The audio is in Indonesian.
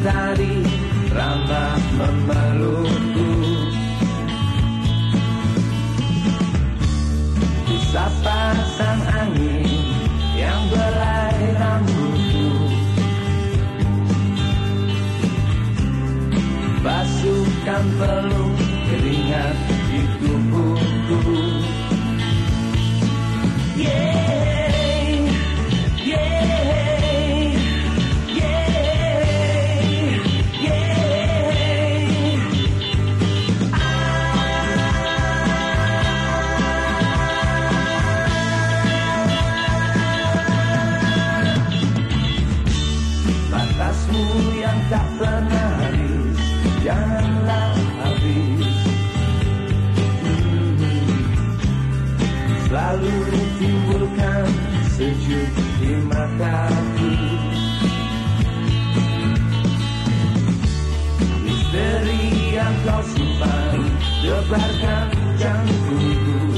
tadi ramah memelukku. Sapa sang angin yang belai rambutku. Basuhkan peluk keringat di tubuhku. Yeah. Debarkan jantungku